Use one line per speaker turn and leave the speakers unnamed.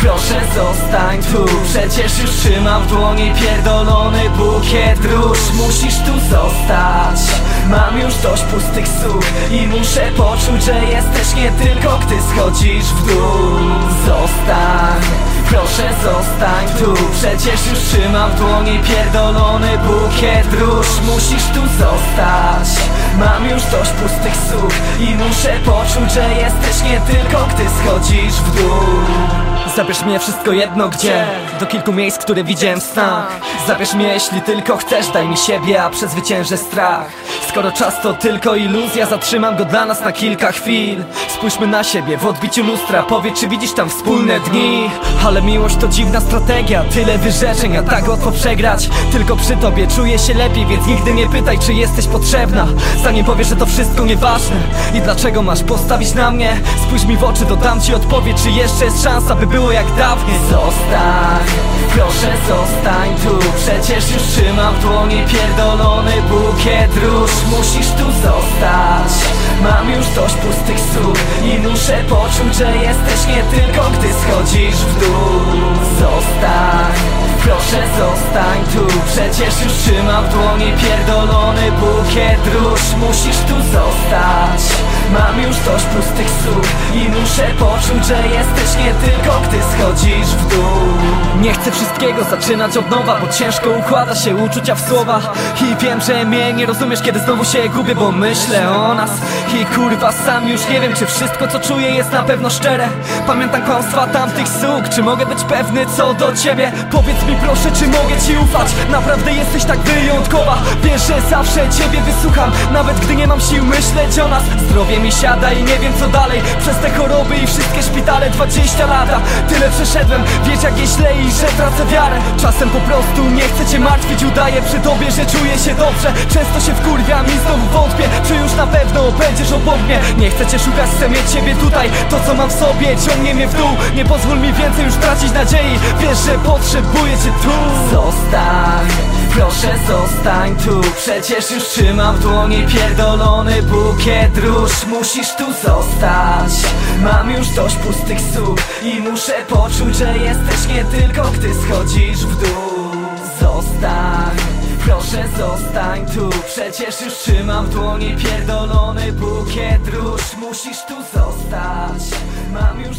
Proszę zostań tu. Przecież już trzymam w dłoni pierdolony bukiet róż. Musisz tu zostać Mam już dość pustych słów I muszę poczuć, że jesteś nie tylko gdy schodzisz w dół. Zostań, proszę zostań tu. Przecież już trzymam w dłoni pierdolony bukiet róż. Musisz tu zostać. Mam już dość pustych słów I muszę poczuć, że jesteś nie tylko gdy schodzisz w dół Zabierz mnie wszystko jedno gdzie? Do kilku miejsc, które widziałem w snach. Zabierz mnie jeśli tylko chcesz Daj mi siebie, a przezwyciężę strach. Skoro czas to tylko iluzja Zatrzymam go dla nas na kilka chwil. Spójrzmy na siebie w odbiciu lustra Powiedz czy widzisz tam wspólne dni. Ale miłość to dziwna strategia Tyle wyrzeczeń, a tak łatwo przegrać. Tylko przy tobie czuję się lepiej Więc nigdy nie pytaj czy jesteś potrzebna. Zanim powiesz, że to wszystko nieważne. I dlaczego masz postawić na mnie? Spójrz mi w oczy, to dam ci odpowiedź Czy jeszcze jest szansa, by było jak dawniej. Zostań, proszę zostań tu. Przecież już trzymam w dłoni pierdolony bukiet róż. Musisz tu zostać Mam już dość pustych słów I muszę poczuć, że jesteś nie tylko gdy schodzisz w dół. Zostań, proszę zostań tu. Przecież już trzymam w dłoni pierdolony bukiet róż. Musisz tu zostać Mam już dość pustych słów I muszę poczuć, że jesteś nie tylko gdy schodzisz w dół. Nie chcę wszystkiego zaczynać od nowa Bo ciężko układa się uczucia w słowa I wiem, że mnie nie rozumiesz kiedy znowu się gubię Bo myślę o nas. I kurwa sam już nie wiem czy wszystko co czuję jest na pewno szczere. Pamiętam kłamstwa tamtych słów Czy mogę być pewny co do ciebie? Powiedz mi proszę czy mogę ci ufać? Naprawdę jesteś tak wyjątkowa. Wiesz, że zawsze ciebie wysłucham. Nawet gdy nie mam sił myśleć o nas. Zdrowie mi siada i nie wiem co dalej. Przez te choroby i wszystkie szpitale 20 lata, tyle przeszedłem. Wiesz jak jest źle i że tracę wiarę. Czasem po prostu nie chcę cię martwić. Udaję przy tobie, że czuję się dobrze. Często się wkurwiam i znowu wątpię Czy już na pewno będziesz obok mnie. Nie chcę cię szukać, chcę mieć ciebie tutaj. To co mam w sobie ciągnie mnie w dół. Nie pozwól mi więcej już tracić nadziei. Wiesz, że potrzebuję cię tu. Zostań Proszę zostań tu. Przecież już trzymam w dłoni pierdolony bukiet róż. Musisz tu zostać. Mam już dość pustych słów I muszę poczuć, że jesteś nie tylko gdy schodzisz w dół. Zostań. Proszę zostań tu. Przecież już trzymam w dłoni pierdolony bukiet róż. Musisz tu zostać. Mam już